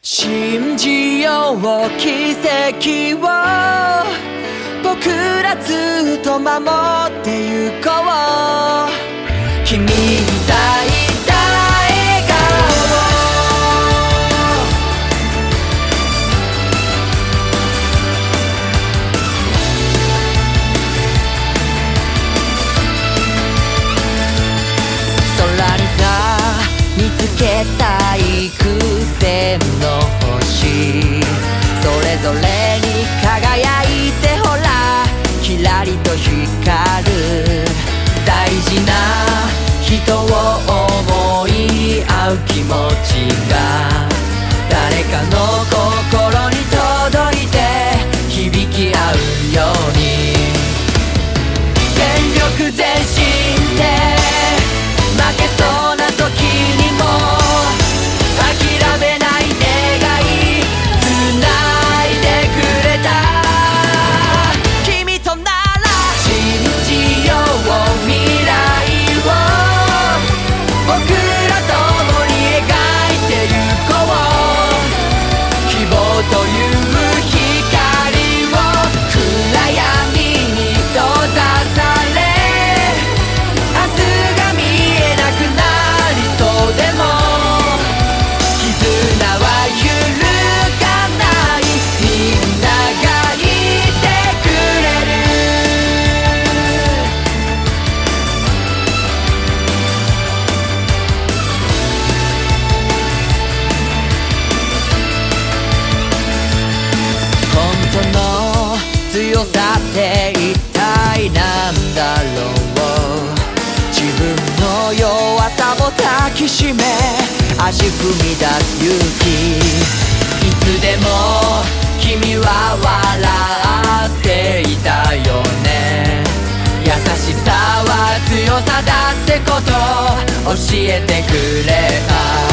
信じよう奇跡を僕らずっと守ってゆこう君に咲いた笑顔空にさ見つけた幾千のそれぞれに輝いてほらキラリと光る大事な人を思い合う気持ちが誰かの心さって一体なんだろう自分の弱さも抱きしめ足踏み出す勇気いつでも君は笑っていたよね優しさは強さだってこと教えてくれた。